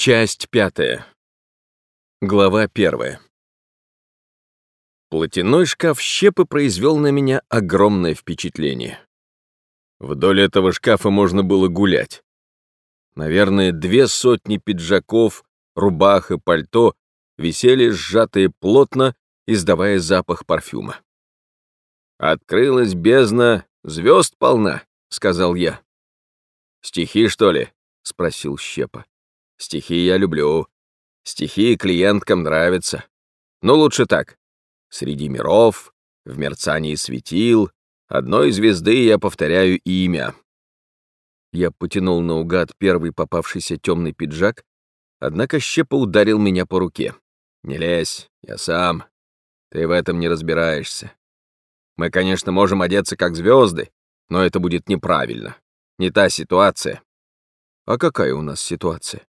Часть пятая. Глава первая. Платяной шкаф щепы произвел на меня огромное впечатление. Вдоль этого шкафа можно было гулять. Наверное, две сотни пиджаков, рубах и пальто висели сжатые плотно, издавая запах парфюма. «Открылась бездна, звезд полна», — сказал я. «Стихи, что ли?» — спросил Щепа. «Стихи я люблю. Стихи клиенткам нравятся. Но лучше так. Среди миров, в мерцании светил, одной звезды я повторяю имя». Я потянул наугад первый попавшийся темный пиджак, однако Щепа ударил меня по руке. «Не лезь, я сам. Ты в этом не разбираешься. Мы, конечно, можем одеться как звезды, но это будет неправильно. Не та ситуация. А какая у нас ситуация?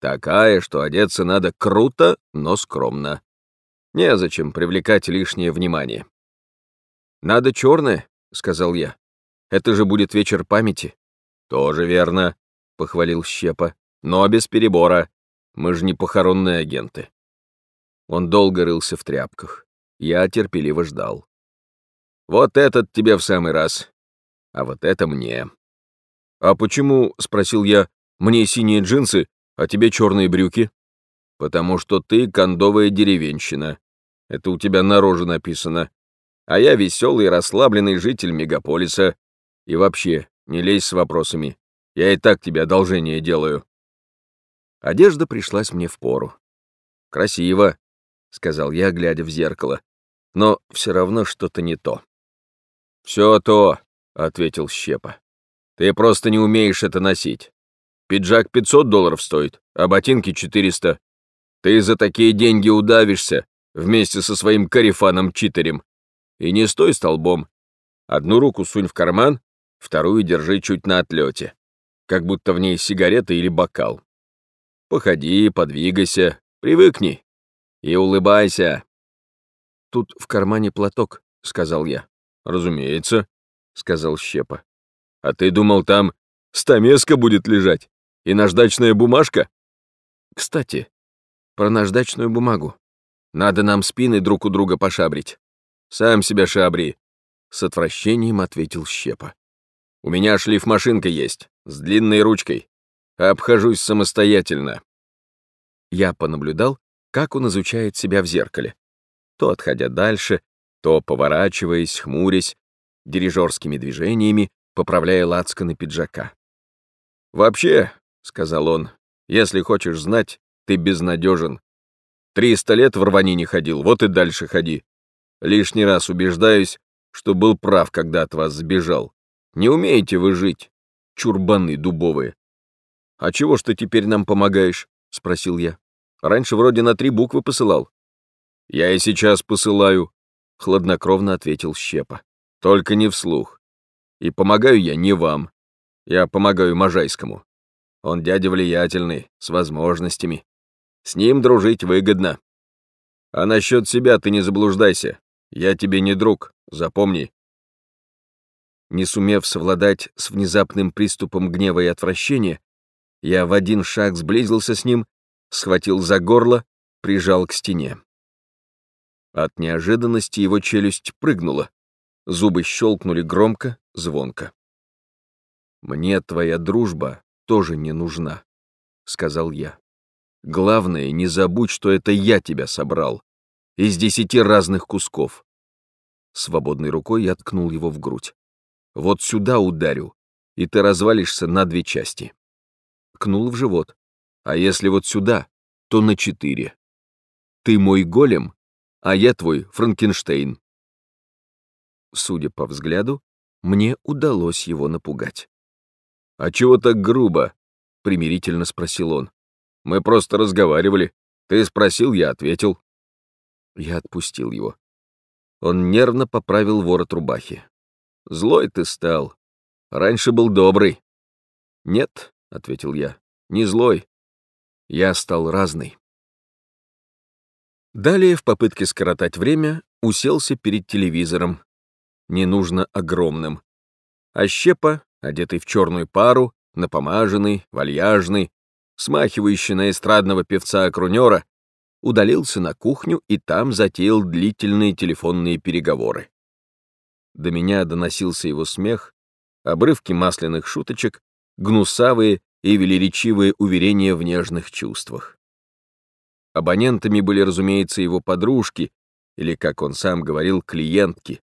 Такая, что одеться надо круто, но скромно. Незачем привлекать лишнее внимание. «Надо черное», — сказал я. «Это же будет вечер памяти». «Тоже верно», — похвалил Щепа. «Но без перебора. Мы же не похоронные агенты». Он долго рылся в тряпках. Я терпеливо ждал. Вот этот тебе в самый раз, а вот это мне. А почему, спросил я, мне синие джинсы, а тебе черные брюки? Потому что ты кондовая деревенщина. Это у тебя на роже написано. А я веселый, расслабленный житель мегаполиса. И вообще, не лезь с вопросами. Я и так тебе одолжение делаю. Одежда пришлась мне в пору. Красиво, сказал я, глядя в зеркало. Но все равно что-то не то. «Все то», — ответил Щепа. «Ты просто не умеешь это носить. Пиджак 500 долларов стоит, а ботинки 400. Ты за такие деньги удавишься вместе со своим карифаном-читерем. И не стой столбом. Одну руку сунь в карман, вторую держи чуть на отлете, как будто в ней сигарета или бокал. Походи, подвигайся, привыкни и улыбайся. Тут в кармане платок, сказал я. «Разумеется», — сказал Щепа. «А ты думал, там стамеска будет лежать? И наждачная бумажка?» «Кстати, про наждачную бумагу. Надо нам спины друг у друга пошабрить». «Сам себя шабри», — с отвращением ответил Щепа. «У меня шлифмашинка есть, с длинной ручкой. Обхожусь самостоятельно». Я понаблюдал, как он изучает себя в зеркале. То отходя дальше, то, поворачиваясь, хмурясь, дирижерскими движениями, поправляя лацканы пиджака. «Вообще», — сказал он, — «если хочешь знать, ты безнадежен. Триста лет в рванине ходил, вот и дальше ходи. Лишний раз убеждаюсь, что был прав, когда от вас сбежал. Не умеете вы жить, чурбаны дубовые». «А чего ж ты теперь нам помогаешь?» — спросил я. «Раньше вроде на три буквы посылал». «Я и сейчас посылаю», — хладнокровно ответил Щепа. «Только не вслух. И помогаю я не вам. Я помогаю Можайскому. Он дядя влиятельный, с возможностями. С ним дружить выгодно. А насчет себя ты не заблуждайся. Я тебе не друг, запомни». Не сумев совладать с внезапным приступом гнева и отвращения, я в один шаг сблизился с ним, схватил за горло, прижал к стене. От неожиданности его челюсть прыгнула. Зубы щелкнули громко, звонко. «Мне твоя дружба тоже не нужна», — сказал я. «Главное, не забудь, что это я тебя собрал. Из десяти разных кусков». Свободной рукой я ткнул его в грудь. «Вот сюда ударю, и ты развалишься на две части». Ткнул в живот. «А если вот сюда, то на четыре. Ты мой голем, а я твой Франкенштейн». Судя по взгляду, мне удалось его напугать. «А чего так грубо?» — примирительно спросил он. «Мы просто разговаривали. Ты спросил, я ответил». Я отпустил его. Он нервно поправил ворот рубахи. «Злой ты стал. Раньше был добрый». «Нет», — ответил я, — «не злой. Я стал разный». Далее, в попытке скоротать время, уселся перед телевизором. Не нужно огромным. А Щепа, одетый в черную пару, напомаженный, вальяжный, смахивающий на эстрадного певца-окрунера, удалился на кухню и там затеял длительные телефонные переговоры. До меня доносился его смех, обрывки масляных шуточек, гнусавые и велеречивые уверения в нежных чувствах. Абонентами были, разумеется, его подружки, или, как он сам говорил, клиентки,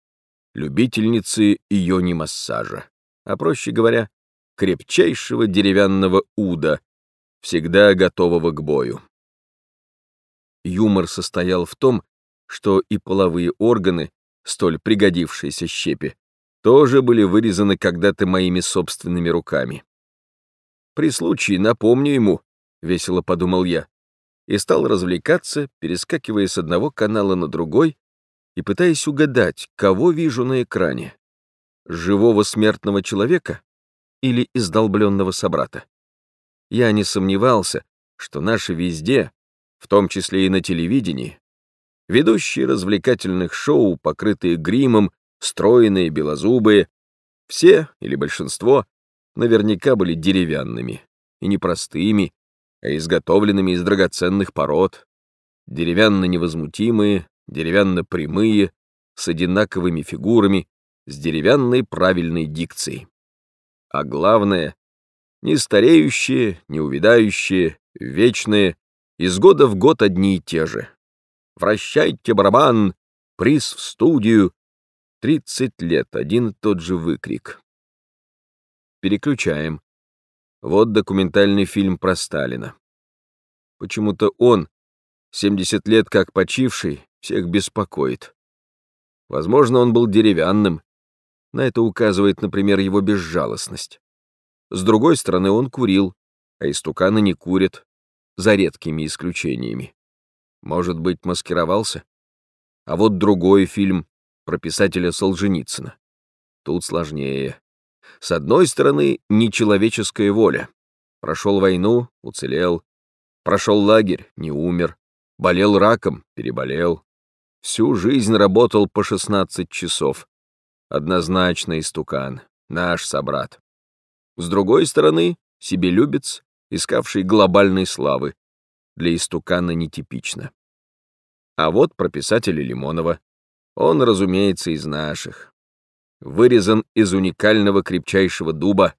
любительницы йони-массажа, а, проще говоря, крепчайшего деревянного уда, всегда готового к бою. Юмор состоял в том, что и половые органы, столь пригодившиеся щепе, тоже были вырезаны когда-то моими собственными руками. При случае напомню ему, — весело подумал я, и стал развлекаться, перескакивая с одного канала на другой и пытаясь угадать, кого вижу на экране — живого смертного человека или издолбленного собрата. Я не сомневался, что наши везде, в том числе и на телевидении, ведущие развлекательных шоу, покрытые гримом, стройные, белозубые, все или большинство наверняка были деревянными, и не простыми, а изготовленными из драгоценных пород, деревянно-невозмутимые, деревянно-прямые, с одинаковыми фигурами, с деревянной правильной дикцией. А главное, не стареющие, не увядающие, вечные, из года в год одни и те же. «Вращайте барабан! Приз в студию!» Тридцать лет, один и тот же выкрик. Переключаем. Вот документальный фильм про Сталина. Почему-то он, 70 лет как почивший, всех беспокоит. Возможно, он был деревянным. На это указывает, например, его безжалостность. С другой стороны, он курил, а истуканы не курят, за редкими исключениями. Может быть, маскировался? А вот другой фильм про писателя Солженицына. Тут сложнее. С одной стороны, нечеловеческая воля. Прошел войну, уцелел. Прошел лагерь, не умер. Болел раком, переболел. Всю жизнь работал по 16 часов. Однозначно истукан, наш собрат. С другой стороны, себелюбец, искавший глобальной славы, для истукана нетипично. А вот про писателя Лимонова. Он, разумеется, из наших. Вырезан из уникального крепчайшего дуба.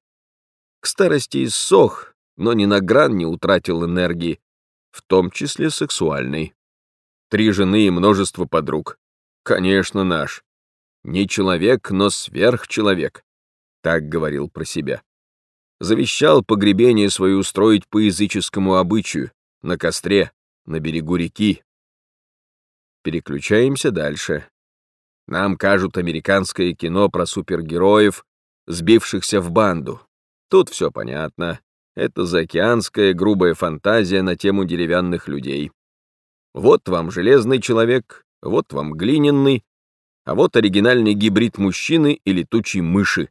К старости иссох, но ни на гран не утратил энергии, в том числе сексуальной. Три жены и множество подруг. Конечно, наш. Не человек, но сверхчеловек. Так говорил про себя завещал погребение свое устроить по языческому обычаю, на костре, на берегу реки. Переключаемся дальше. Нам кажут американское кино про супергероев, сбившихся в банду. Тут все понятно. Это заокеанская грубая фантазия на тему деревянных людей. Вот вам железный человек, вот вам глиняный, а вот оригинальный гибрид мужчины и летучей мыши.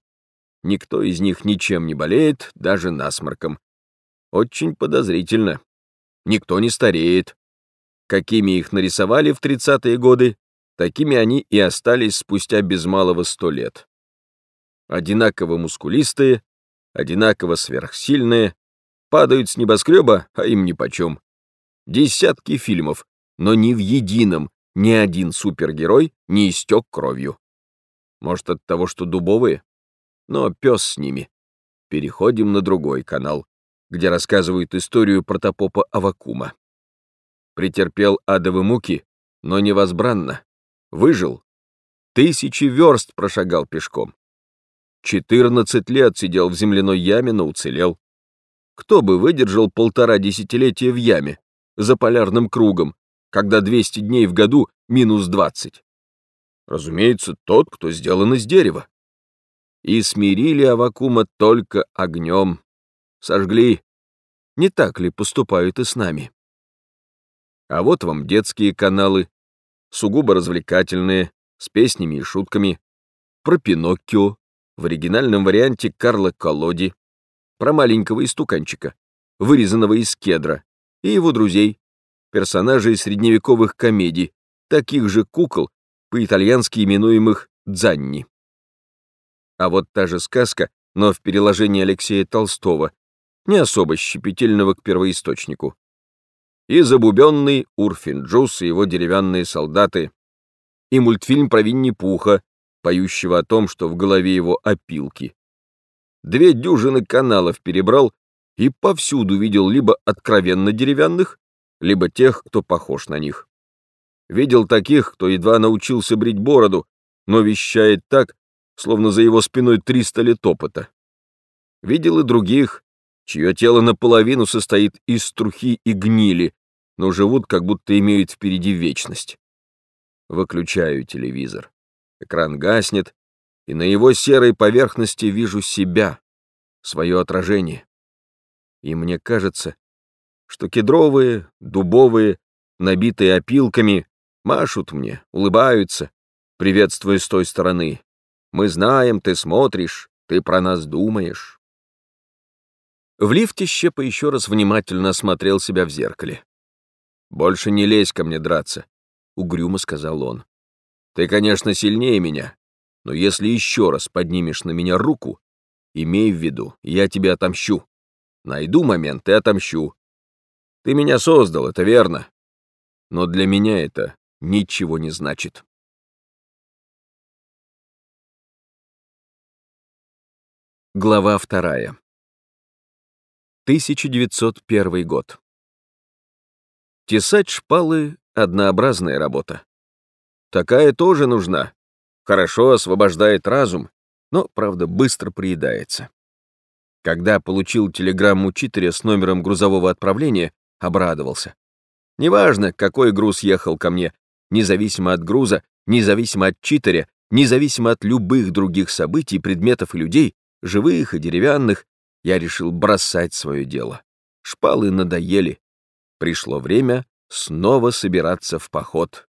Никто из них ничем не болеет, даже насморком. Очень подозрительно. Никто не стареет. Какими их нарисовали в 30-е годы, такими они и остались спустя без малого сто лет. Одинаково мускулистые, одинаково сверхсильные, падают с небоскреба, а им нипочем. Десятки фильмов, но ни в едином ни один супергерой не истек кровью. Может, от того, что дубовые? но пес с ними. Переходим на другой канал, где рассказывают историю протопопа Авакума. Претерпел адовы муки, но невозбранно. Выжил. Тысячи верст прошагал пешком. Четырнадцать лет сидел в земляной яме, но уцелел. Кто бы выдержал полтора десятилетия в яме, за полярным кругом, когда 200 дней в году минус 20? Разумеется, тот, кто сделан из дерева и смирили Авакума только огнем. Сожгли. Не так ли поступают и с нами? А вот вам детские каналы, сугубо развлекательные, с песнями и шутками, про Пиноккио, в оригинальном варианте Карла Колоди, про маленького истуканчика, вырезанного из кедра, и его друзей, персонажей средневековых комедий, таких же кукол, по-итальянски именуемых дзанни. А вот та же сказка, но в переложении Алексея Толстого, не особо щепетильного к первоисточнику. И забубенный Урфинджус и его деревянные солдаты, и мультфильм про Винни-Пуха, поющего о том, что в голове его опилки. Две дюжины каналов перебрал и повсюду видел либо откровенно деревянных, либо тех, кто похож на них. Видел таких, кто едва научился брить бороду, но вещает так, словно за его спиной 300 лет опыта. Видел и других, чье тело наполовину состоит из трухи и гнили, но живут, как будто имеют впереди вечность. Выключаю телевизор. Экран гаснет, и на его серой поверхности вижу себя, свое отражение. И мне кажется, что кедровые, дубовые, набитые опилками, машут мне, улыбаются, приветствуя с той стороны. Мы знаем, ты смотришь, ты про нас думаешь. В лифте Щепа еще раз внимательно осмотрел себя в зеркале. «Больше не лезь ко мне драться», — угрюмо сказал он. «Ты, конечно, сильнее меня, но если еще раз поднимешь на меня руку, имей в виду, я тебе отомщу. Найду момент и отомщу. Ты меня создал, это верно. Но для меня это ничего не значит. Глава вторая. 1901 год. Тесать шпалы — однообразная работа. Такая тоже нужна. Хорошо освобождает разум, но, правда, быстро приедается. Когда получил телеграмму читеря с номером грузового отправления, обрадовался. Неважно, какой груз ехал ко мне, независимо от груза, независимо от читеря, независимо от любых других событий, предметов и людей, живых и деревянных, я решил бросать свое дело. Шпалы надоели. Пришло время снова собираться в поход.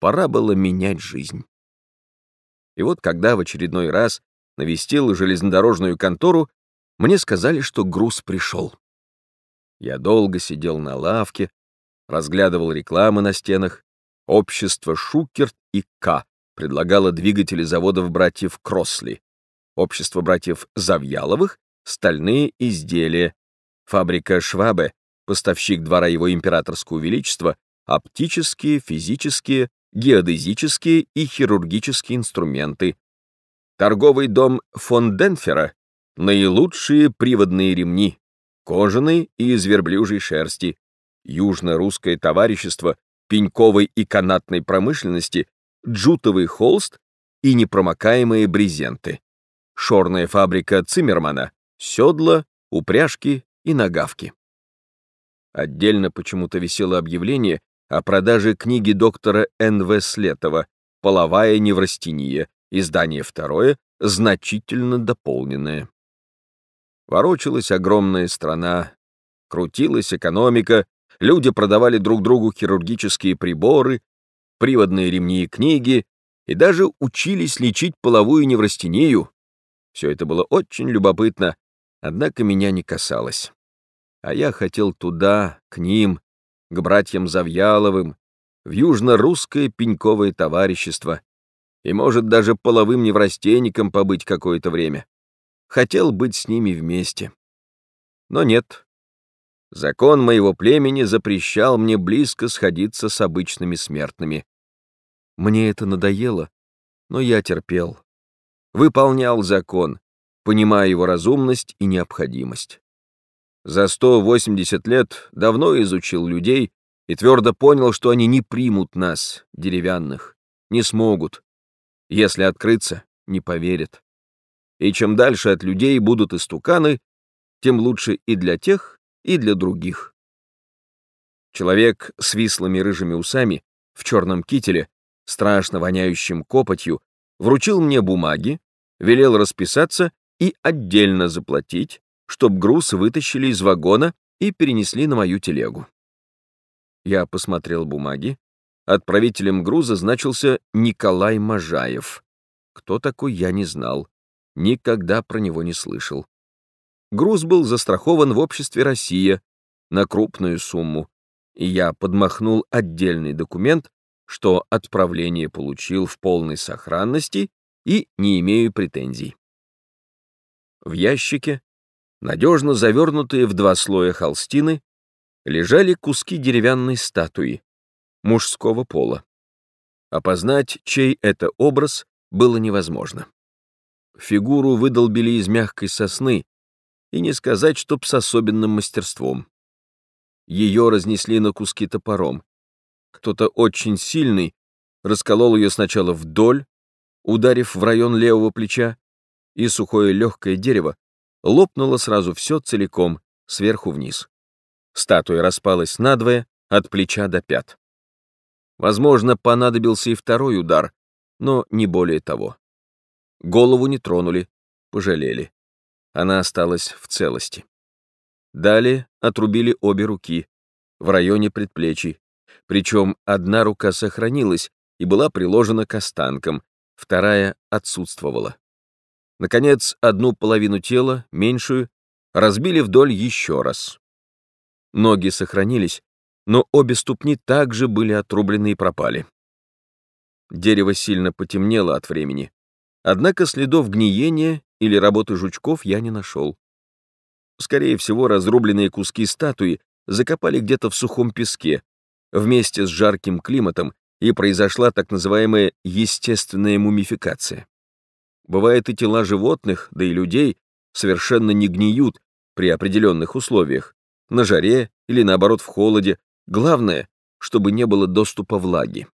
Пора было менять жизнь. И вот когда в очередной раз навестил железнодорожную контору, мне сказали, что груз пришел. Я долго сидел на лавке, разглядывал рекламы на стенах. Общество Шукерт и К предлагало двигатели заводов братьев Кросли. Общество братьев Завьяловых — стальные изделия. Фабрика Швабе, поставщик двора его императорского величества, оптические, физические, геодезические и хирургические инструменты. Торговый дом фон Денфера — наилучшие приводные ремни, кожаные и из верблюжьей шерсти, Южно-русское товарищество пеньковой и канатной промышленности, джутовый холст и непромокаемые брезенты. Шорная фабрика Циммермана, седла, упряжки и нагавки. Отдельно почему-то висело объявление о продаже книги доктора Н.В. Слетова «Половая неврастения», издание второе, значительно дополненное. Ворочалась огромная страна, крутилась экономика, Люди продавали друг другу хирургические приборы, приводные ремни и книги, и даже учились лечить половую неврастению. Все это было очень любопытно, однако меня не касалось. А я хотел туда, к ним, к братьям Завьяловым, в южно-русское пеньковое товарищество, и, может, даже половым неврастенником побыть какое-то время. Хотел быть с ними вместе. Но нет, Закон моего племени запрещал мне близко сходиться с обычными смертными. Мне это надоело, но я терпел. Выполнял закон, понимая его разумность и необходимость. За 180 лет давно изучил людей и твердо понял, что они не примут нас, деревянных, не смогут. Если открыться, не поверят. И чем дальше от людей будут истуканы, тем лучше и для тех, и для других. Человек с вислыми рыжими усами, в черном кителе, страшно воняющим копотью, вручил мне бумаги, велел расписаться и отдельно заплатить, чтоб груз вытащили из вагона и перенесли на мою телегу. Я посмотрел бумаги. Отправителем груза значился Николай Можаев. Кто такой, я не знал. Никогда про него не слышал. Груз был застрахован в обществе «Россия» на крупную сумму, и я подмахнул отдельный документ, что отправление получил в полной сохранности и не имею претензий. В ящике надежно завернутые в два слоя холстины, лежали куски деревянной статуи мужского пола. Опознать, чей это образ, было невозможно. Фигуру выдолбили из мягкой сосны, и не сказать, чтоб с особенным мастерством. Ее разнесли на куски топором. Кто-то очень сильный расколол ее сначала вдоль, ударив в район левого плеча, и сухое легкое дерево лопнуло сразу все целиком, сверху вниз. Статуя распалась надвое, от плеча до пят. Возможно, понадобился и второй удар, но не более того. Голову не тронули, пожалели. Она осталась в целости. Далее отрубили обе руки, в районе предплечий, причем одна рука сохранилась и была приложена к останкам, вторая отсутствовала. Наконец, одну половину тела, меньшую, разбили вдоль еще раз. Ноги сохранились, но обе ступни также были отрублены и пропали. Дерево сильно потемнело от времени, однако следов гниения или работы жучков я не нашел. Скорее всего, разрубленные куски статуи закопали где-то в сухом песке, вместе с жарким климатом, и произошла так называемая естественная мумификация. Бывает и тела животных, да и людей совершенно не гниют при определенных условиях, на жаре или наоборот в холоде, главное, чтобы не было доступа влаги.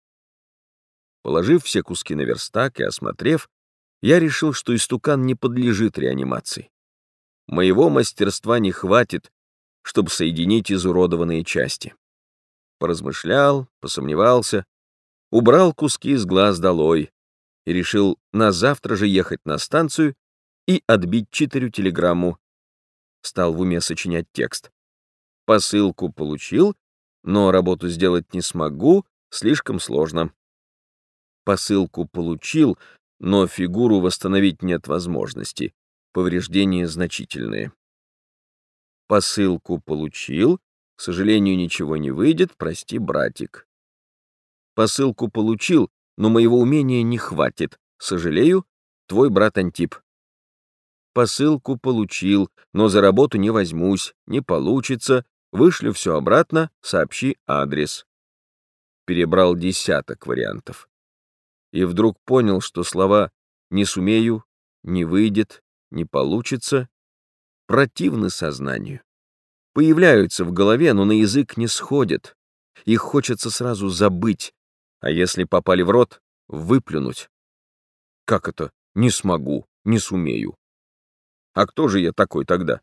Положив все куски на верстак и осмотрев, я решил, что истукан не подлежит реанимации. Моего мастерства не хватит, чтобы соединить изуродованные части. Поразмышлял, посомневался, убрал куски с глаз долой и решил на завтра же ехать на станцию и отбить читерю телеграмму. Стал в уме сочинять текст. Посылку получил, но работу сделать не смогу, слишком сложно. Посылку получил, но фигуру восстановить нет возможности. Повреждения значительные. Посылку получил, к сожалению, ничего не выйдет, прости, братик. Посылку получил, но моего умения не хватит. Сожалею, твой брат Антип. Посылку получил, но за работу не возьмусь, не получится, вышлю все обратно, сообщи адрес. Перебрал десяток вариантов и вдруг понял, что слова «не сумею», «не выйдет», «не получится» противны сознанию. Появляются в голове, но на язык не сходят. Их хочется сразу забыть, а если попали в рот, выплюнуть. Как это «не смогу», «не сумею»? А кто же я такой тогда?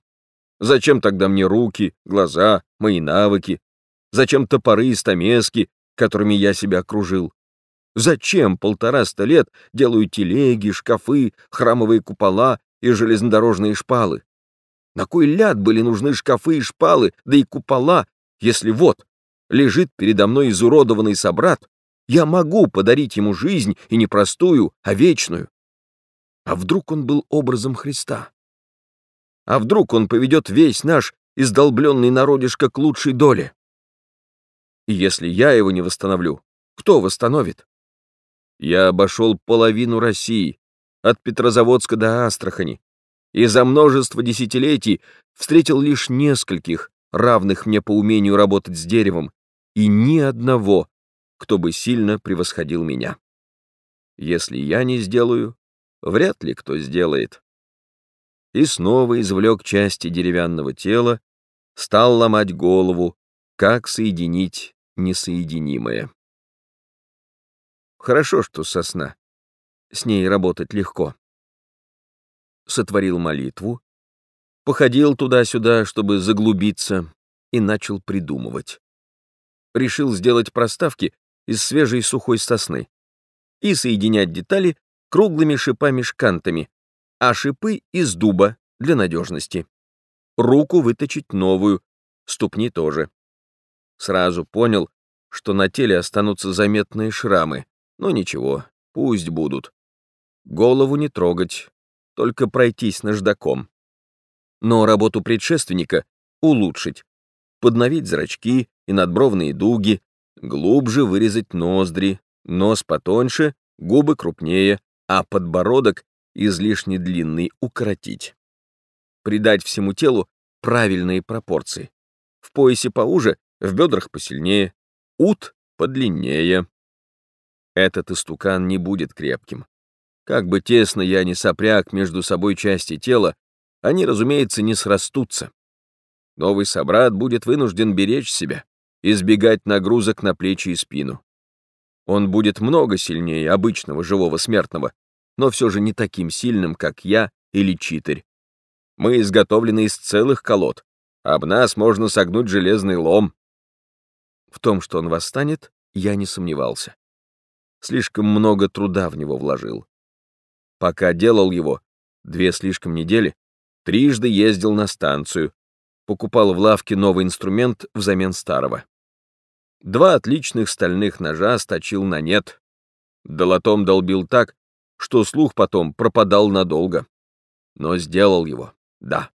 Зачем тогда мне руки, глаза, мои навыки? Зачем топоры и стамески, которыми я себя окружил? Зачем полтораста лет делаю телеги, шкафы, храмовые купола и железнодорожные шпалы? На кой ляд были нужны шкафы и шпалы, да и купола, если вот, лежит передо мной изуродованный собрат, я могу подарить ему жизнь и не простую, а вечную? А вдруг он был образом Христа? А вдруг он поведет весь наш издолбленный народишко к лучшей доле? И если я его не восстановлю, кто восстановит? Я обошел половину России, от Петрозаводска до Астрахани, и за множество десятилетий встретил лишь нескольких, равных мне по умению работать с деревом, и ни одного, кто бы сильно превосходил меня. Если я не сделаю, вряд ли кто сделает. И снова извлек части деревянного тела, стал ломать голову, как соединить несоединимое. Хорошо, что сосна. С ней работать легко. Сотворил молитву, походил туда-сюда, чтобы заглубиться, и начал придумывать. Решил сделать проставки из свежей сухой сосны и соединять детали круглыми шипами-шкантами, а шипы из дуба для надежности. Руку выточить новую, ступни тоже. Сразу понял, что на теле останутся заметные шрамы, но ничего, пусть будут. Голову не трогать, только пройтись наждаком. Но работу предшественника улучшить, подновить зрачки и надбровные дуги, глубже вырезать ноздри, нос потоньше, губы крупнее, а подбородок излишне длинный укоротить. придать всему телу правильные пропорции. В поясе поуже, в бедрах посильнее, ут подлиннее. Этот истукан не будет крепким. Как бы тесно я ни сопряг между собой части тела, они, разумеется, не срастутся. Новый собрат будет вынужден беречь себя, избегать нагрузок на плечи и спину. Он будет много сильнее обычного живого смертного, но все же не таким сильным, как я или читарь. Мы изготовлены из целых колод, об нас можно согнуть железный лом. В том, что он восстанет, я не сомневался. Слишком много труда в него вложил. Пока делал его, две слишком недели, трижды ездил на станцию, покупал в лавке новый инструмент взамен старого. Два отличных стальных ножа сточил на нет. Долотом долбил так, что слух потом пропадал надолго. Но сделал его, да.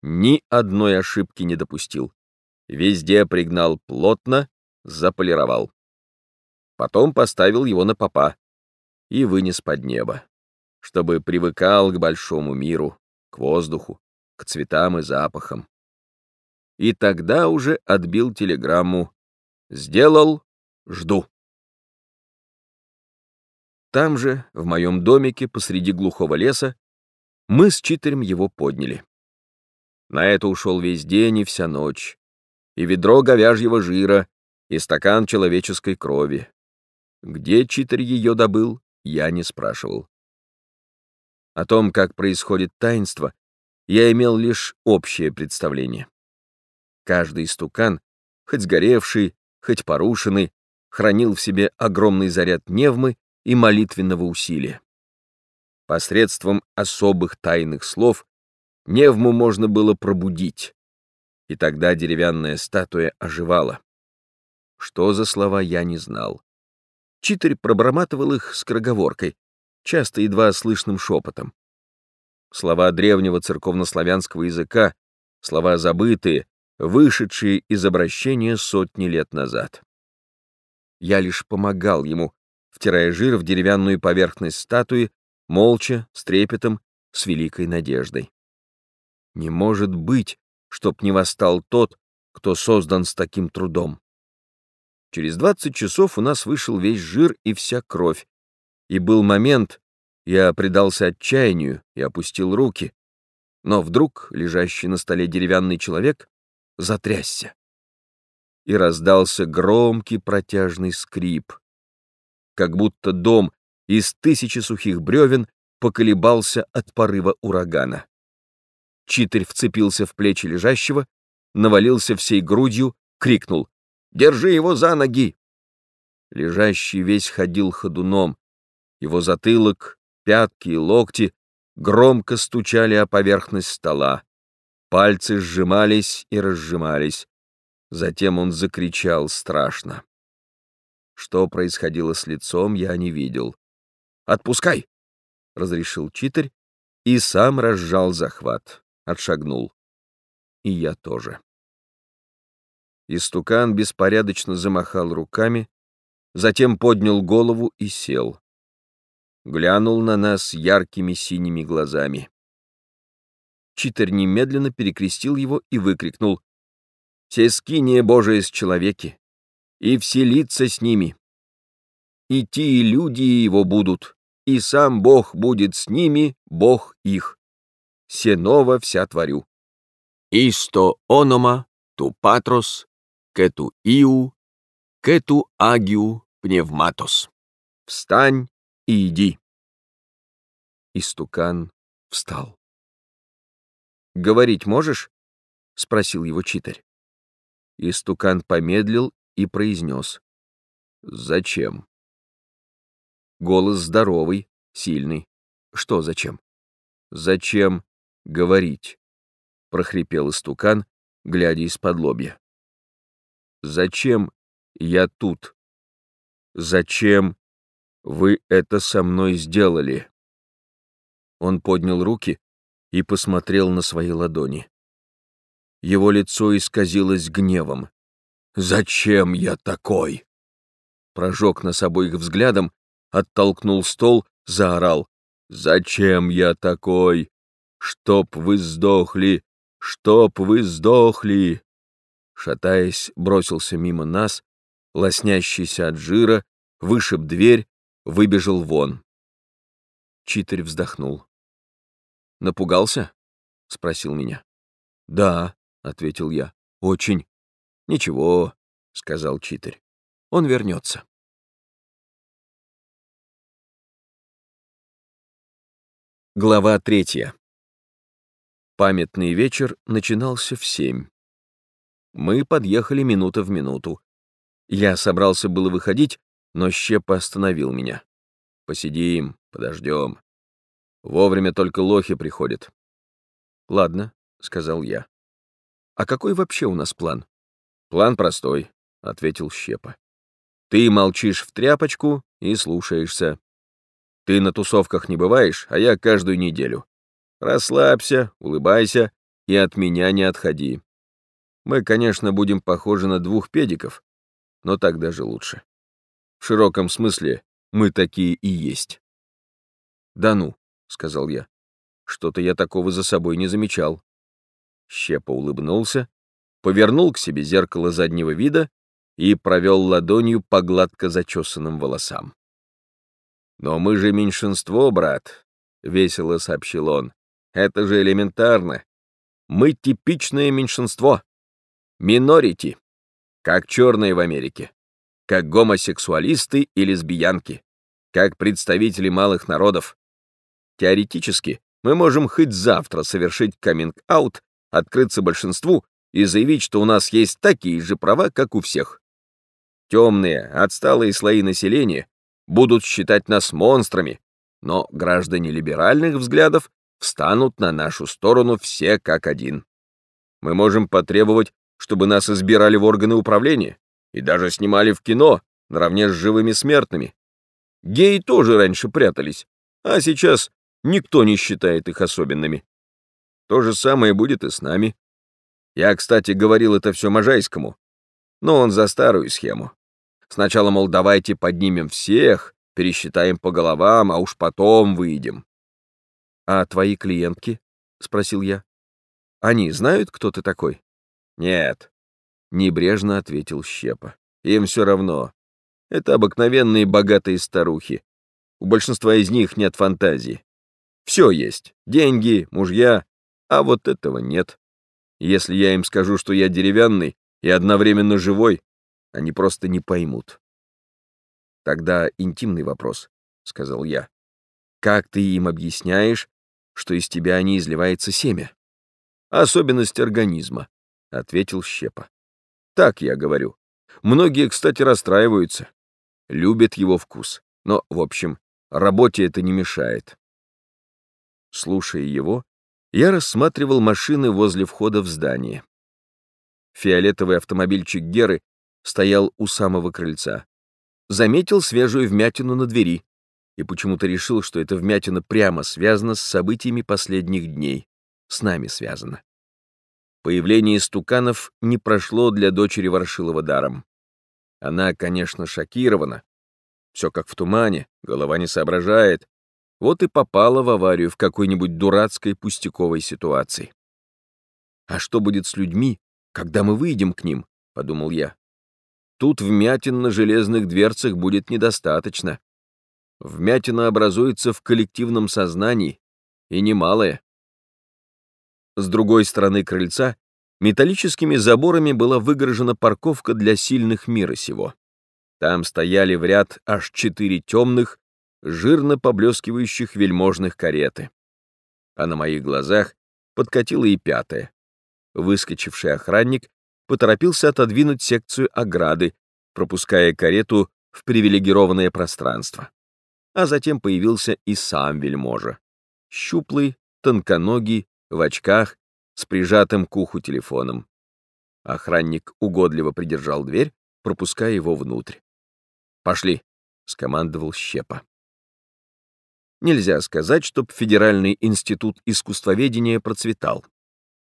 Ни одной ошибки не допустил. Везде пригнал плотно, заполировал. Потом поставил его на попа и вынес под небо, чтобы привыкал к большому миру, к воздуху, к цветам и запахам. И тогда уже отбил телеграмму «Сделал, жду». Там же, в моем домике посреди глухого леса, мы с читерем его подняли. На это ушел весь день и вся ночь, и ведро говяжьего жира, и стакан человеческой крови. Где читер ее добыл, я не спрашивал. О том, как происходит таинство, я имел лишь общее представление. Каждый стукан, хоть сгоревший, хоть порушенный, хранил в себе огромный заряд невмы и молитвенного усилия. Посредством особых тайных слов невму можно было пробудить, и тогда деревянная статуя оживала. Что за слова, я не знал. Читарь проброматывал их скороговоркой, часто едва слышным шепотом. Слова древнего церковнославянского языка, слова забытые, вышедшие из обращения сотни лет назад. Я лишь помогал ему, втирая жир в деревянную поверхность статуи, молча, с трепетом, с великой надеждой. Не может быть, чтоб не восстал тот, кто создан с таким трудом. Через двадцать часов у нас вышел весь жир и вся кровь, и был момент, я предался отчаянию и опустил руки, но вдруг лежащий на столе деревянный человек затрясся, и раздался громкий протяжный скрип. Как будто дом из тысячи сухих бревен поколебался от порыва урагана. Читарь вцепился в плечи лежащего, навалился всей грудью, крикнул «Держи его за ноги!» Лежащий весь ходил ходуном, его затылок, пятки и локти громко стучали о поверхность стола, пальцы сжимались и разжимались. Затем он закричал страшно. Что происходило с лицом, я не видел. «Отпускай!» — разрешил читарь и сам разжал захват, отшагнул. И я тоже. Истукан беспорядочно замахал руками, затем поднял голову и сел. Глянул на нас яркими синими глазами. Читарь немедленно перекрестил его и выкрикнул «Сескиния Божия с человеки! и вселиться с ними. И те люди его будут, и сам Бог будет с ними, Бог их. Сенова вся творю. Исто онома, ту патрос, кету иу, кету агиу пневматос. Встань и иди. Истукан встал. «Говорить можешь?» — спросил его читарь. Истукан помедлил и произнес. «Зачем?» Голос здоровый, сильный. «Что зачем?» «Зачем говорить?» — прохрипел истукан, глядя из-под лобья. «Зачем я тут? Зачем вы это со мной сделали?» Он поднял руки и посмотрел на свои ладони. Его лицо исказилось гневом. Зачем я такой? Прожег нас обоих взглядом, оттолкнул стол, заорал. Зачем я такой? «Чтоб вы сдохли! Чтоб вы сдохли!» Шатаясь, бросился мимо нас, лоснящийся от жира, вышиб дверь, выбежал вон. Читарь вздохнул. «Напугался?» — спросил меня. «Да», — ответил я, — «очень». «Ничего», — сказал Читарь, — «он вернется». Глава третья. Памятный вечер начинался в семь. Мы подъехали минута в минуту. Я собрался было выходить, но Щепа остановил меня. «Посидим, подождем. Вовремя только лохи приходят». «Ладно», — сказал я. «А какой вообще у нас план?» «План простой», — ответил Щепа. «Ты молчишь в тряпочку и слушаешься. Ты на тусовках не бываешь, а я каждую неделю. Расслабься, улыбайся и от меня не отходи. Мы, конечно, будем похожи на двух педиков, но так даже лучше. В широком смысле мы такие и есть. «Да ну», — сказал я, — «что-то я такого за собой не замечал». Щепа улыбнулся, повернул к себе зеркало заднего вида и провел ладонью по гладко зачесанным волосам. «Но мы же меньшинство, брат», — весело сообщил он. Это же элементарно. Мы типичное меньшинство. Минорити. Как черные в Америке. Как гомосексуалисты и лесбиянки. Как представители малых народов. Теоретически, мы можем хоть завтра совершить каминг-аут, открыться большинству и заявить, что у нас есть такие же права, как у всех. Темные, отсталые слои населения будут считать нас монстрами, но граждане либеральных взглядов встанут на нашу сторону все как один. Мы можем потребовать, чтобы нас избирали в органы управления и даже снимали в кино наравне с живыми смертными. Геи тоже раньше прятались, а сейчас никто не считает их особенными. То же самое будет и с нами. Я, кстати, говорил это все Можайскому, но он за старую схему. Сначала, мол, давайте поднимем всех, пересчитаем по головам, а уж потом выйдем. «А твои клиентки?» — спросил я. «Они знают, кто ты такой?» «Нет», — небрежно ответил Щепа. «Им все равно. Это обыкновенные богатые старухи. У большинства из них нет фантазии. Все есть. Деньги, мужья. А вот этого нет. Если я им скажу, что я деревянный и одновременно живой, они просто не поймут. Тогда интимный вопрос, — сказал я. Как ты им объясняешь, что из тебя не изливается семя. Особенность организма, — ответил Щепа. Так я говорю. Многие, кстати, расстраиваются. Любят его вкус. Но, в общем, работе это не мешает. Слушая его, я рассматривал машины возле входа в здание. Фиолетовый автомобильчик Геры стоял у самого крыльца. Заметил свежую вмятину на двери и почему-то решил, что эта вмятина прямо связана с событиями последних дней, с нами связана. Появление стуканов не прошло для дочери Ворошилова даром. Она, конечно, шокирована. Все как в тумане, голова не соображает. Вот и попала в аварию в какой-нибудь дурацкой пустяковой ситуации. «А что будет с людьми, когда мы выйдем к ним?» — подумал я. «Тут вмятин на железных дверцах будет недостаточно. Вмятина образуется в коллективном сознании, и немалое. С другой стороны крыльца металлическими заборами была выгорожена парковка для сильных мира сего. Там стояли в ряд аж четыре темных, жирно поблескивающих вельможных кареты. А на моих глазах подкатила и пятая. Выскочивший охранник поторопился отодвинуть секцию ограды, пропуская карету в привилегированное пространство а затем появился и сам вельможа. Щуплый, тонконогий, в очках, с прижатым к уху телефоном. Охранник угодливо придержал дверь, пропуская его внутрь. «Пошли», — скомандовал Щепа. Нельзя сказать, чтоб Федеральный институт искусствоведения процветал.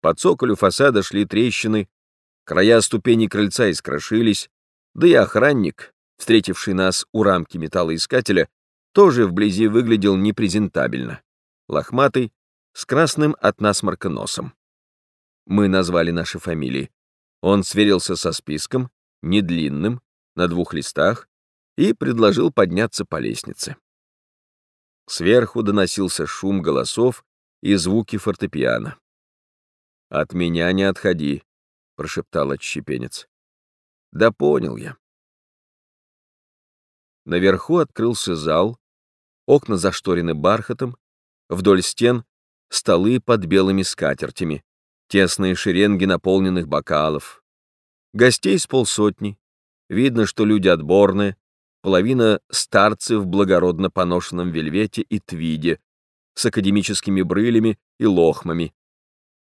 По цоколю фасада шли трещины, края ступеней крыльца искрошились, да и охранник, встретивший нас у рамки металлоискателя, тоже вблизи выглядел непрезентабельно. Лохматый, с красным от насморка носом. Мы назвали наши фамилии. Он сверился со списком, недлинным, на двух листах, и предложил подняться по лестнице. Сверху доносился шум голосов и звуки фортепиано. «От меня не отходи», — прошептал отщепенец. «Да понял я». Наверху открылся зал, окна зашторены бархатом, вдоль стен — столы под белыми скатертями, тесные шеренги наполненных бокалов. Гостей с полсотни, видно, что люди отборные, половина старцев в благородно поношенном вельвете и твиде, с академическими брылями и лохмами.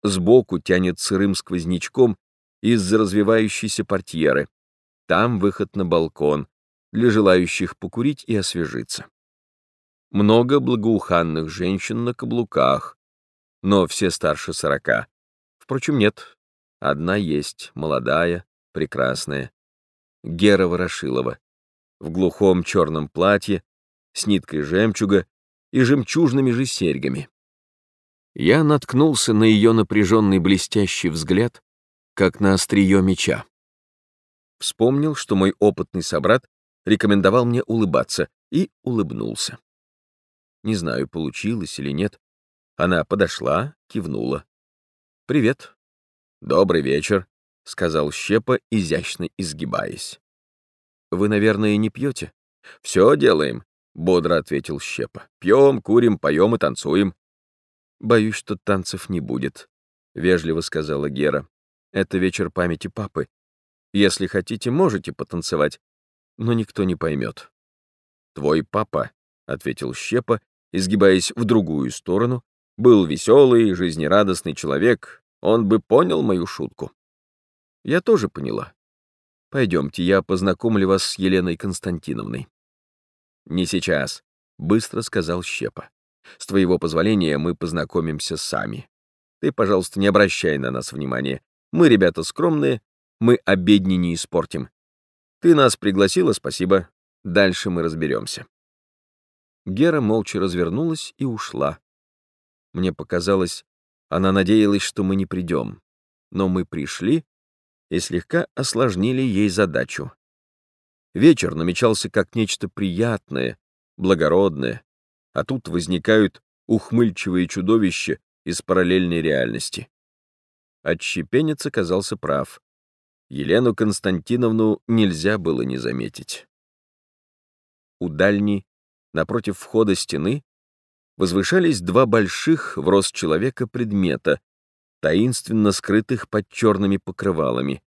Сбоку тянет сырым сквознячком из-за развивающейся портьеры. Там выход на балкон для желающих покурить и освежиться. Много благоуханных женщин на каблуках, но все старше сорока. Впрочем, нет. Одна есть, молодая, прекрасная. Гера Ворошилова в глухом черном платье, с ниткой жемчуга и жемчужными же серьгами. Я наткнулся на ее напряженный блестящий взгляд, как на острие меча. Вспомнил, что мой опытный собрат рекомендовал мне улыбаться, и улыбнулся. Не знаю, получилось или нет. Она подошла, кивнула. «Привет». «Добрый вечер», — сказал Щепа, изящно изгибаясь. Вы, наверное, не пьете? Все делаем, бодро ответил Щепа. Пьем, курим, поем и танцуем. Боюсь, что танцев не будет, вежливо сказала Гера. Это вечер памяти папы. Если хотите, можете потанцевать, но никто не поймет. Твой папа, ответил Щепа, изгибаясь в другую сторону, был веселый, жизнерадостный человек, он бы понял мою шутку. Я тоже поняла. Пойдемте, я познакомлю вас с Еленой Константиновной. Не сейчас, быстро сказал Щепа. С твоего позволения мы познакомимся сами. Ты, пожалуйста, не обращай на нас внимания. Мы ребята скромные, мы обедни не испортим. Ты нас пригласила, спасибо. Дальше мы разберемся. Гера молча развернулась и ушла. Мне показалось, она надеялась, что мы не придем. Но мы пришли, и слегка осложнили ей задачу. Вечер намечался как нечто приятное, благородное, а тут возникают ухмыльчивые чудовища из параллельной реальности. Отщепенец оказался прав. Елену Константиновну нельзя было не заметить. У дальней, напротив входа стены, возвышались два больших в рост человека предмета, таинственно скрытых под черными покрывалами,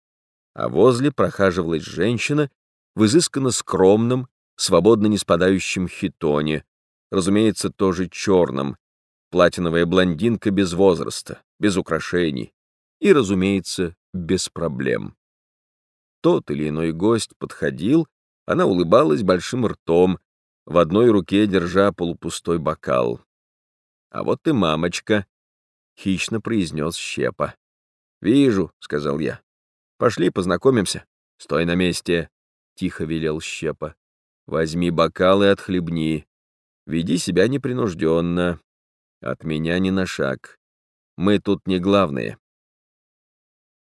а возле прохаживалась женщина в изысканно скромном, свободно не спадающем хитоне, разумеется, тоже черном, платиновая блондинка без возраста, без украшений и, разумеется, без проблем. Тот или иной гость подходил, она улыбалась большим ртом, в одной руке держа полупустой бокал. А вот и мамочка, — хищно произнес Щепа. «Вижу», — сказал я. «Пошли познакомимся». «Стой на месте», — тихо велел Щепа. «Возьми бокал и отхлебни. Веди себя непринужденно. От меня ни на шаг. Мы тут не главные».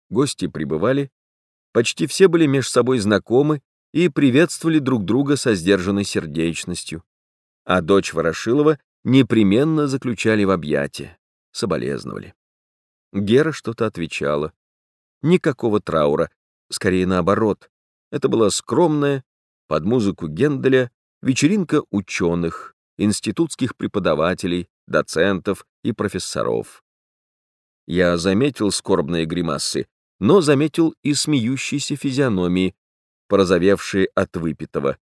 Гости прибывали. Почти все были меж собой знакомы и приветствовали друг друга со сдержанной сердечностью. А дочь Ворошилова непременно заключали в объятия соболезновали. Гера что-то отвечала. Никакого траура, скорее наоборот. Это была скромная, под музыку Генделя, вечеринка ученых, институтских преподавателей, доцентов и профессоров. Я заметил скорбные гримасы, но заметил и смеющиеся физиономии, порозовевшие от выпитого.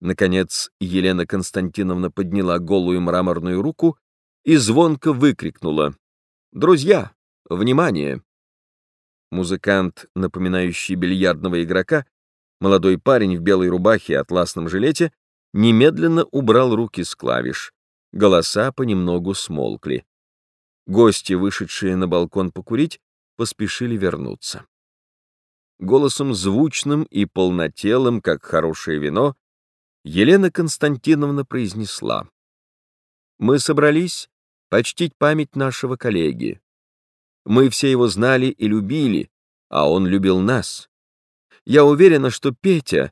Наконец, Елена Константиновна подняла голую мраморную руку и звонко выкрикнула «Друзья, внимание!». Музыкант, напоминающий бильярдного игрока, молодой парень в белой рубахе и атласном жилете, немедленно убрал руки с клавиш. Голоса понемногу смолкли. Гости, вышедшие на балкон покурить, поспешили вернуться. Голосом звучным и полнотелым, как хорошее вино, Елена Константиновна произнесла. Мы собрались, почтить память нашего коллеги. Мы все его знали и любили, а он любил нас. Я уверена, что Петя,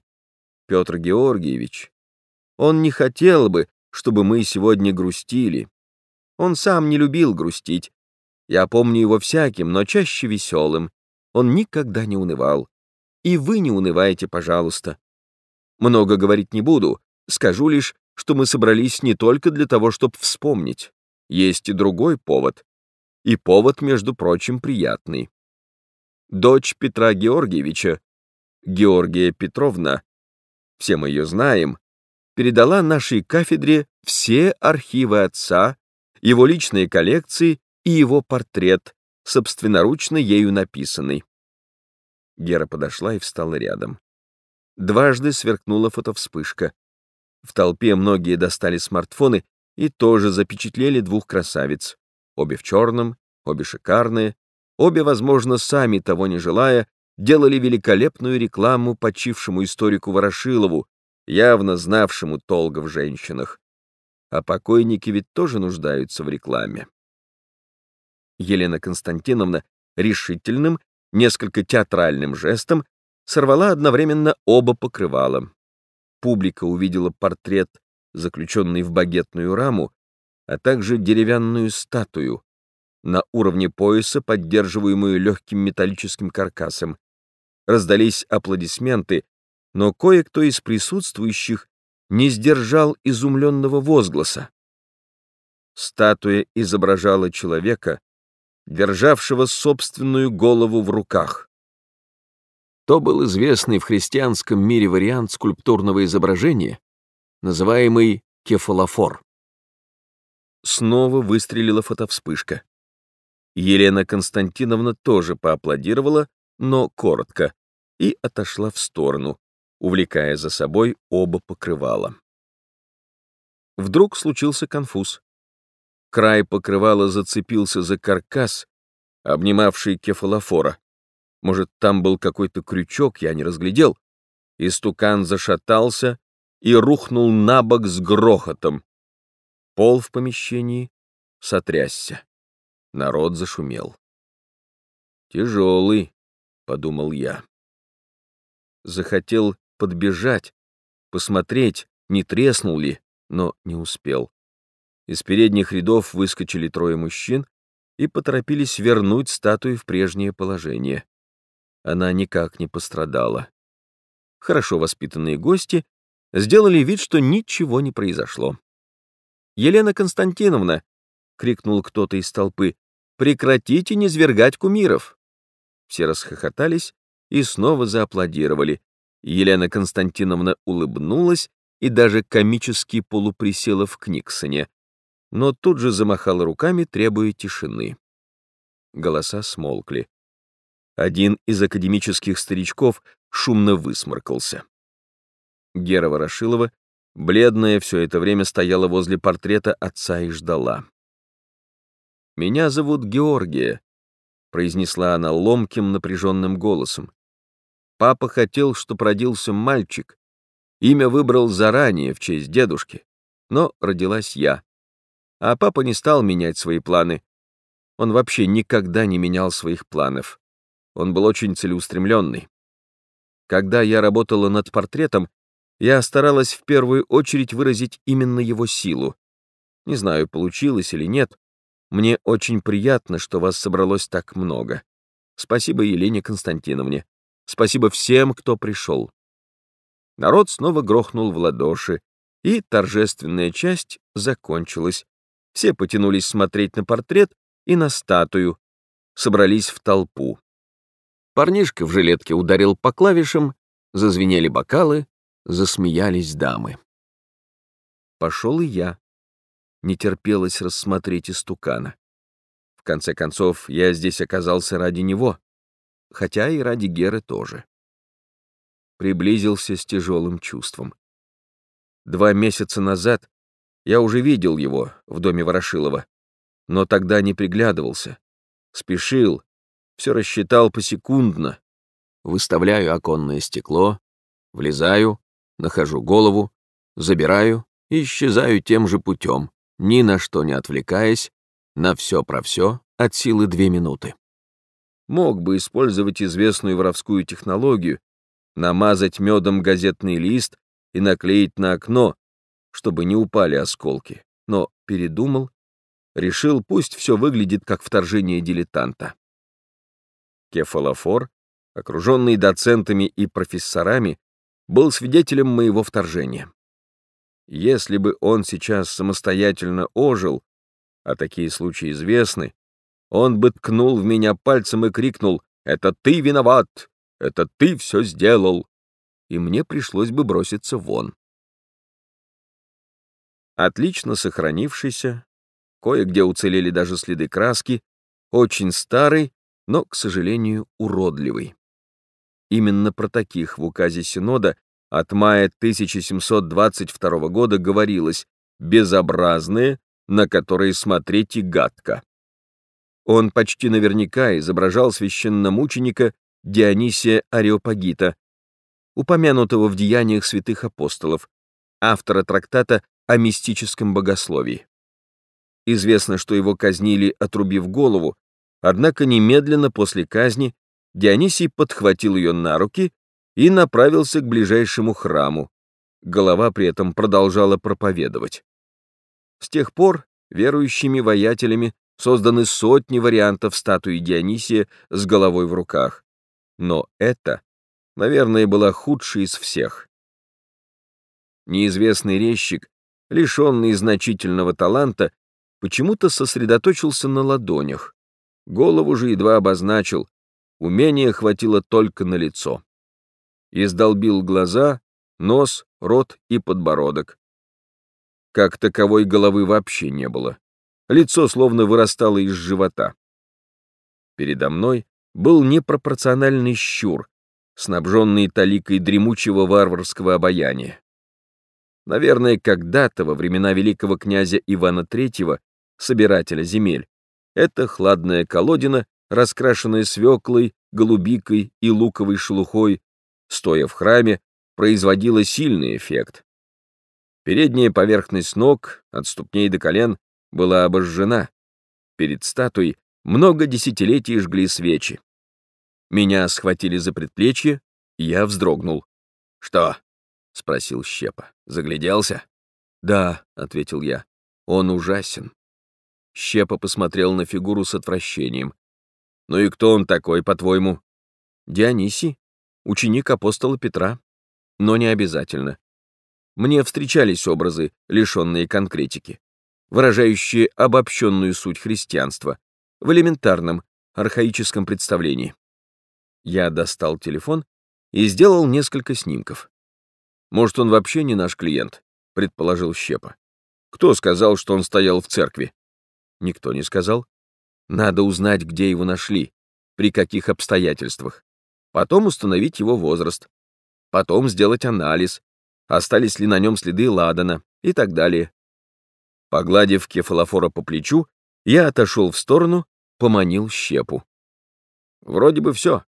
Петр Георгиевич, он не хотел бы, чтобы мы сегодня грустили. Он сам не любил грустить. Я помню его всяким, но чаще веселым. Он никогда не унывал. И вы не унываете, пожалуйста. Много говорить не буду, скажу лишь, что мы собрались не только для того, чтобы вспомнить. Есть и другой повод. И повод, между прочим, приятный. Дочь Петра Георгиевича, Георгия Петровна, все мы ее знаем, передала нашей кафедре все архивы отца, его личные коллекции и его портрет, собственноручно ею написанный. Гера подошла и встала рядом. Дважды сверкнула фотовспышка. В толпе многие достали смартфоны и тоже запечатлели двух красавиц. Обе в черном, обе шикарные, обе, возможно, сами того не желая, делали великолепную рекламу почившему историку Ворошилову, явно знавшему толк в женщинах. А покойники ведь тоже нуждаются в рекламе. Елена Константиновна решительным, несколько театральным жестом сорвала одновременно оба покрывала. Публика увидела портрет заключенный в багетную раму, а также деревянную статую на уровне пояса, поддерживаемую легким металлическим каркасом. Раздались аплодисменты, но кое-кто из присутствующих не сдержал изумленного возгласа. Статуя изображала человека, державшего собственную голову в руках. То был известный в христианском мире вариант скульптурного изображения, называемый кефалофор. Снова выстрелила фотовспышка. Елена Константиновна тоже поаплодировала, но коротко, и отошла в сторону, увлекая за собой оба покрывала. Вдруг случился конфуз. Край покрывала зацепился за каркас, обнимавший кефалофора. Может, там был какой-то крючок, я не разглядел. Истукан зашатался, и рухнул на бок с грохотом. Пол в помещении сотрясся. Народ зашумел. «Тяжелый», — подумал я. Захотел подбежать, посмотреть, не треснул ли, но не успел. Из передних рядов выскочили трое мужчин и поторопились вернуть статую в прежнее положение. Она никак не пострадала. Хорошо воспитанные гости сделали вид, что ничего не произошло. «Елена Константиновна!» — крикнул кто-то из толпы. «Прекратите низвергать кумиров!» Все расхохотались и снова зааплодировали. Елена Константиновна улыбнулась и даже комически полуприсела в Книксоне, но тут же замахала руками, требуя тишины. Голоса смолкли. Один из академических старичков шумно высморкался. Гера Ворошилова, бледная, все это время стояла возле портрета отца и ждала. «Меня зовут Георгия», — произнесла она ломким напряженным голосом. «Папа хотел, чтоб родился мальчик. Имя выбрал заранее, в честь дедушки. Но родилась я. А папа не стал менять свои планы. Он вообще никогда не менял своих планов. Он был очень целеустремленный. Когда я работала над портретом, я старалась в первую очередь выразить именно его силу. Не знаю, получилось или нет. Мне очень приятно, что вас собралось так много. Спасибо Елене Константиновне. Спасибо всем, кто пришел. Народ снова грохнул в ладоши, и торжественная часть закончилась. Все потянулись смотреть на портрет и на статую, собрались в толпу. Парнишка в жилетке ударил по клавишам, зазвенели бокалы, засмеялись дамы. Пошел и я. Не терпелось рассмотреть истукана. В конце концов, я здесь оказался ради него, хотя и ради Геры тоже. Приблизился с тяжелым чувством. Два месяца назад я уже видел его в доме Ворошилова, но тогда не приглядывался, спешил, все рассчитал посекундно. Выставляю оконное стекло, влезаю, нахожу голову, забираю и исчезаю тем же путем, ни на что не отвлекаясь, На все про все от силы две минуты. Мог бы использовать известную воровскую технологию, намазать медом газетный лист и наклеить на окно, чтобы не упали осколки, но передумал, решил, пусть все выглядит как вторжение дилетанта. Кефалофор, окруженный доцентами и профессорами, был свидетелем моего вторжения. Если бы он сейчас самостоятельно ожил, а такие случаи известны, он бы ткнул в меня пальцем и крикнул «Это ты виноват! Это ты все сделал!» И мне пришлось бы броситься вон. Отлично сохранившийся, кое-где уцелели даже следы краски, очень старый, но, к сожалению, уродливый. Именно про таких в указе Синода от мая 1722 года говорилось «безобразные, на которые смотреть и гадко». Он почти наверняка изображал священномученика Дионисия Ареопагита, упомянутого в деяниях святых апостолов, автора трактата о мистическом богословии. Известно, что его казнили, отрубив голову, однако немедленно после казни Дионисий подхватил ее на руки и направился к ближайшему храму. Голова при этом продолжала проповедовать. С тех пор верующими воятелями созданы сотни вариантов статуи Дионисия с головой в руках. Но это, наверное, была худшая из всех. Неизвестный резчик, лишенный значительного таланта, почему-то сосредоточился на ладонях. Голову же едва обозначил, умения хватило только на лицо издолбил глаза, нос, рот и подбородок. Как таковой головы вообще не было. Лицо словно вырастало из живота. Передо мной был непропорциональный щур, снабженный таликой дремучего варварского обаяния. Наверное, когда-то, во времена великого князя Ивана III, собирателя земель, эта хладная колодина, раскрашенная свеклой, голубикой и луковой шелухой, стоя в храме, производила сильный эффект. Передняя поверхность ног, от ступней до колен, была обожжена. Перед статуей много десятилетий жгли свечи. Меня схватили за предплечье, и я вздрогнул. «Что?» — спросил Щепа. «Загляделся?» «Да», — ответил я. «Он ужасен». Щепа посмотрел на фигуру с отвращением. «Ну и кто он такой, по-твоему?» «Дионисий», ученик апостола Петра, но не обязательно. Мне встречались образы, лишенные конкретики, выражающие обобщенную суть христианства в элементарном, архаическом представлении. Я достал телефон и сделал несколько снимков. «Может, он вообще не наш клиент?» — предположил Щепа. «Кто сказал, что он стоял в церкви?» «Никто не сказал. Надо узнать, где его нашли, при каких обстоятельствах потом установить его возраст, потом сделать анализ, остались ли на нем следы ладана и так далее. Погладив кефалофора по плечу, я отошел в сторону, поманил щепу. Вроде бы все.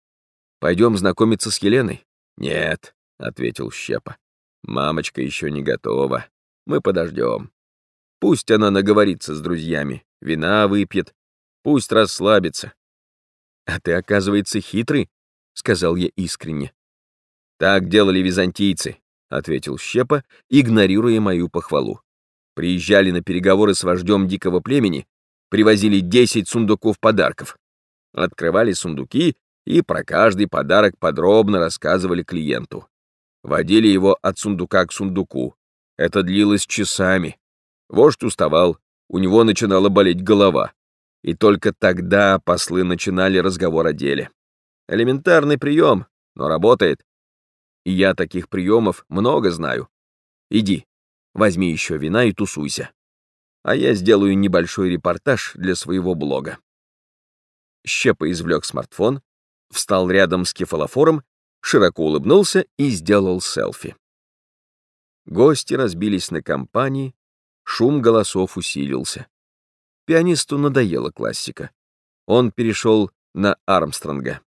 Пойдем знакомиться с Еленой. Нет, ответил щепа. Мамочка еще не готова. Мы подождем. Пусть она наговорится с друзьями, вина выпьет, пусть расслабится. А ты, оказывается, хитрый, сказал я искренне. Так делали византийцы, ответил Щепа, игнорируя мою похвалу. Приезжали на переговоры с вождем дикого племени, привозили 10 сундуков подарков. Открывали сундуки и про каждый подарок подробно рассказывали клиенту. Водили его от сундука к сундуку. Это длилось часами. Вождь уставал, у него начинала болеть голова. И только тогда послы начинали разговор о деле. Элементарный прием, но работает. И я таких приемов много знаю. Иди, возьми еще вина и тусуйся. А я сделаю небольшой репортаж для своего блога. Щепа извлек смартфон, встал рядом с кефалофором, широко улыбнулся и сделал селфи. Гости разбились на компании, шум голосов усилился. Пианисту надоела классика. Он перешел на Армстронга.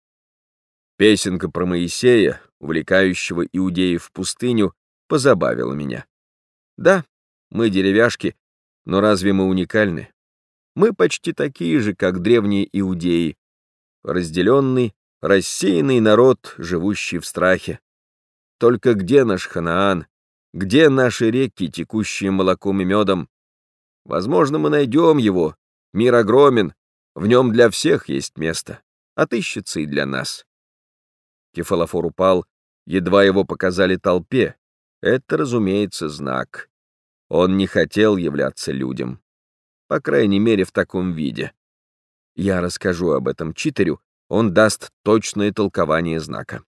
Песенка про Моисея, увлекающего иудеев в пустыню, позабавила меня. Да, мы деревяшки, но разве мы уникальны? Мы почти такие же, как древние иудеи, разделенный, рассеянный народ, живущий в страхе. Только где наш Ханаан? Где наши реки, текущие молоком и медом? Возможно, мы найдем его. Мир огромен, в нем для всех есть место. Отыщется и для нас. Кефалофор упал, едва его показали толпе. Это, разумеется, знак. Он не хотел являться людям. По крайней мере, в таком виде. Я расскажу об этом читерю, он даст точное толкование знака.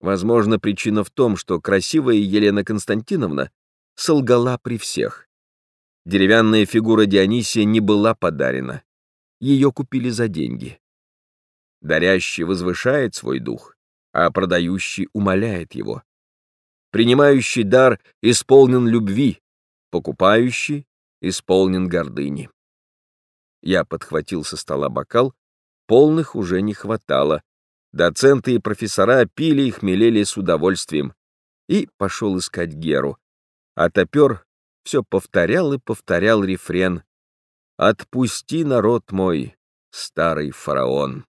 Возможно, причина в том, что красивая Елена Константиновна солгала при всех. Деревянная фигура Дионисия не была подарена. Ее купили за деньги. Дарящий возвышает свой дух, а продающий умоляет его. Принимающий дар исполнен любви, покупающий исполнен гордыни. Я подхватил со стола бокал, полных уже не хватало. Доценты и профессора пили и хмелели с удовольствием. И пошел искать Геру. А топер все повторял и повторял рефрен. «Отпусти, народ мой, старый фараон».